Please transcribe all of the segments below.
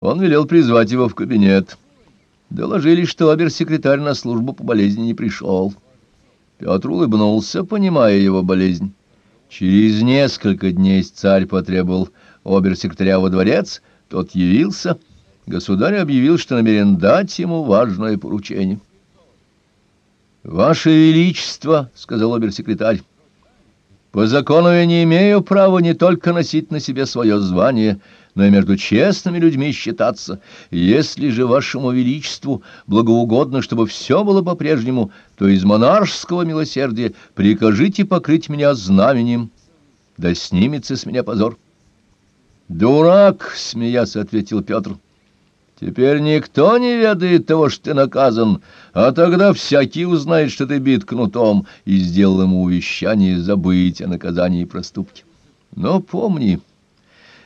Он велел призвать его в кабинет. Доложили, что обер-секретарь на службу по болезни не пришел. Петр улыбнулся, понимая его болезнь. Через несколько дней царь потребовал обер-секретаря во дворец, тот явился. Государь объявил, что намерен дать ему важное поручение. «Ваше Величество», — сказал обер-секретарь, — «по закону я не имею права не только носить на себе свое звание, — но и между честными людьми считаться. Если же вашему величеству благоугодно, чтобы все было по-прежнему, то из монаршского милосердия прикажите покрыть меня знаменем, да снимется с меня позор. «Дурак!» — смеясь ответил Петр. «Теперь никто не ведает того, что ты наказан, а тогда всякий узнает, что ты бит кнутом, и сделал ему увещание забыть о наказании и проступке. Но помни...»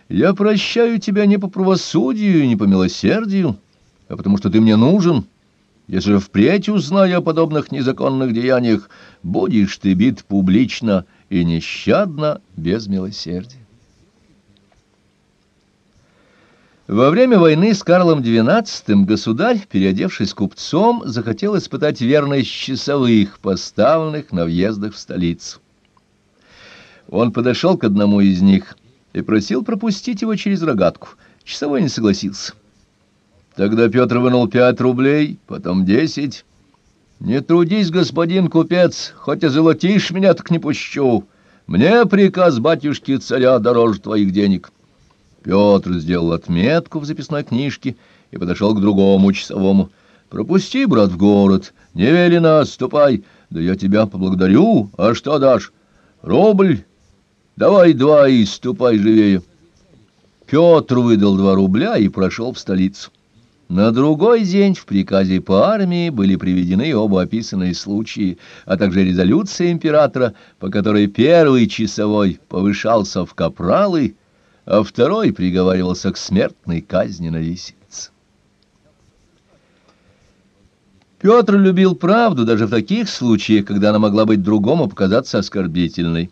Я прощаю тебя не по правосудию не по милосердию, а потому что ты мне нужен. Если впредь узнаю о подобных незаконных деяниях, будешь ты бит публично и нещадно без милосердия. Во время войны с Карлом XII государь, переодевшись купцом, захотел испытать верность часовых, поставленных на въездах в столицу. Он подошел к одному из них — и просил пропустить его через рогатку. Часовой не согласился. Тогда Петр вынул пять рублей, потом десять. «Не трудись, господин купец, хоть и золотишь меня, так не пущу. Мне приказ батюшки царя дороже твоих денег». Петр сделал отметку в записной книжке и подошел к другому часовому. «Пропусти, брат, в город, не велено, ступай. Да я тебя поблагодарю, а что дашь? Рубль Давай два и ступай живее. Петр выдал два рубля и прошел в столицу. На другой день в приказе по армии были приведены оба описанные случаи, а также резолюция императора, по которой первый часовой повышался в капралы, а второй приговаривался к смертной казни на виселице. Петр любил правду даже в таких случаях, когда она могла быть другому показаться оскорбительной.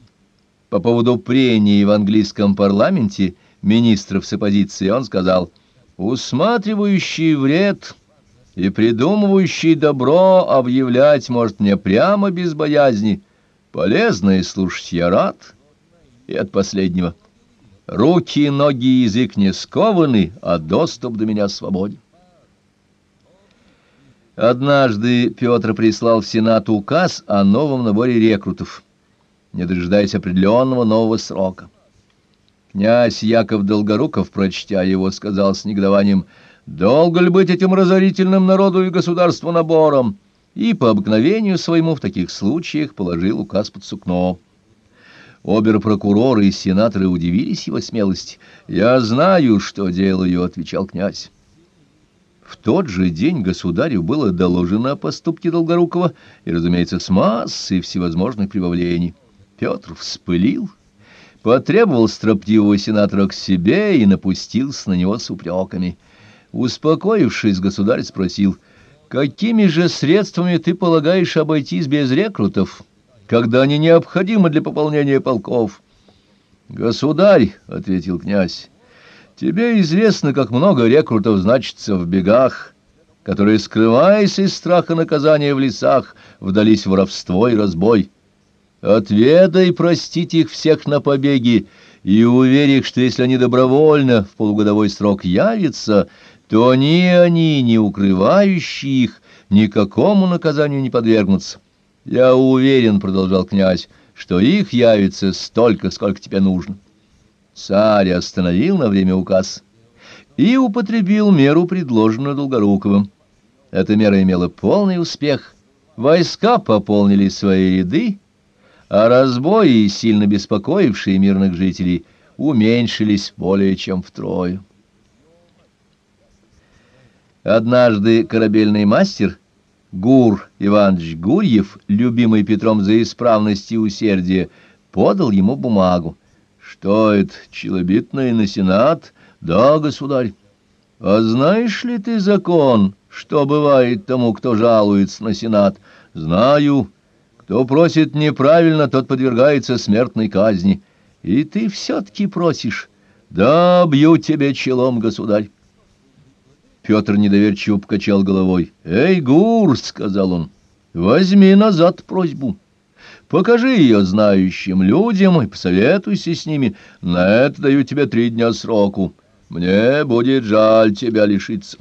По поводу прений в английском парламенте министров с оппозицией он сказал «Усматривающий вред и придумывающий добро объявлять может мне прямо без боязни. Полезно и слушать я рад». И от последнего «Руки, ноги и язык не скованы, а доступ до меня свободен». Однажды Петр прислал в Сенат указ о новом наборе рекрутов не дожидаясь определенного нового срока. Князь Яков Долгоруков, прочтя его, сказал с негодованием, «Долго ли быть этим разорительным народу и государству набором?» И по обыкновению своему в таких случаях положил указ под сукно. Обер-прокуроры и сенаторы удивились его смелости. «Я знаю, что делаю», — отвечал князь. В тот же день государю было доложено о поступке Долгорукова и, разумеется, с массой всевозможных прибавлений. Петр вспылил, потребовал строптивого сенатора к себе и напустился на него с упреками. Успокоившись, государь спросил, «Какими же средствами ты полагаешь обойтись без рекрутов, когда они необходимы для пополнения полков?» «Государь», — ответил князь, — «тебе известно, как много рекрутов значится в бегах» которые, скрываясь из страха наказания в лесах, вдались в воровство и разбой. Отведай простить их всех на побеги, и увери их, что если они добровольно в полугодовой срок явятся, то ни они, ни укрывающие их, никакому наказанию не подвергнутся. Я уверен, — продолжал князь, — что их явится столько, сколько тебе нужно. Царь остановил на время указ и употребил меру, предложенную Долгоруковым. Эта мера имела полный успех. Войска пополнили свои ряды, а разбои, сильно беспокоившие мирных жителей, уменьшились более чем втрое. Однажды корабельный мастер Гур Иванович Гурьев, любимый Петром за исправность и усердие, подал ему бумагу. «Что это, челобитное на сенат?» «Да, государь». «А знаешь ли ты закон, что бывает тому, кто жалуется на сенат?» «Знаю». Кто просит неправильно, тот подвергается смертной казни. И ты все-таки просишь. Да, бью тебе челом, государь. Петр недоверчиво покачал головой. «Эй, Гур!» — сказал он. «Возьми назад просьбу. Покажи ее знающим людям и посоветуйся с ними. На это даю тебе три дня сроку. Мне будет жаль тебя лишиться».